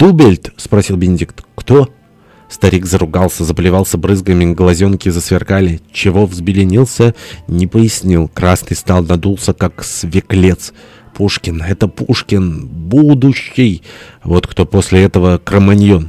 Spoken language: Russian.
«Дубельт?» — спросил Бенедикт. «Кто?» Старик заругался, заплевался брызгами, глазенки засверкали. Чего взбеленился, не пояснил. Красный стал, надулся, как свеклец. Пушкин, это Пушкин, будущий. Вот кто после этого кроманьон.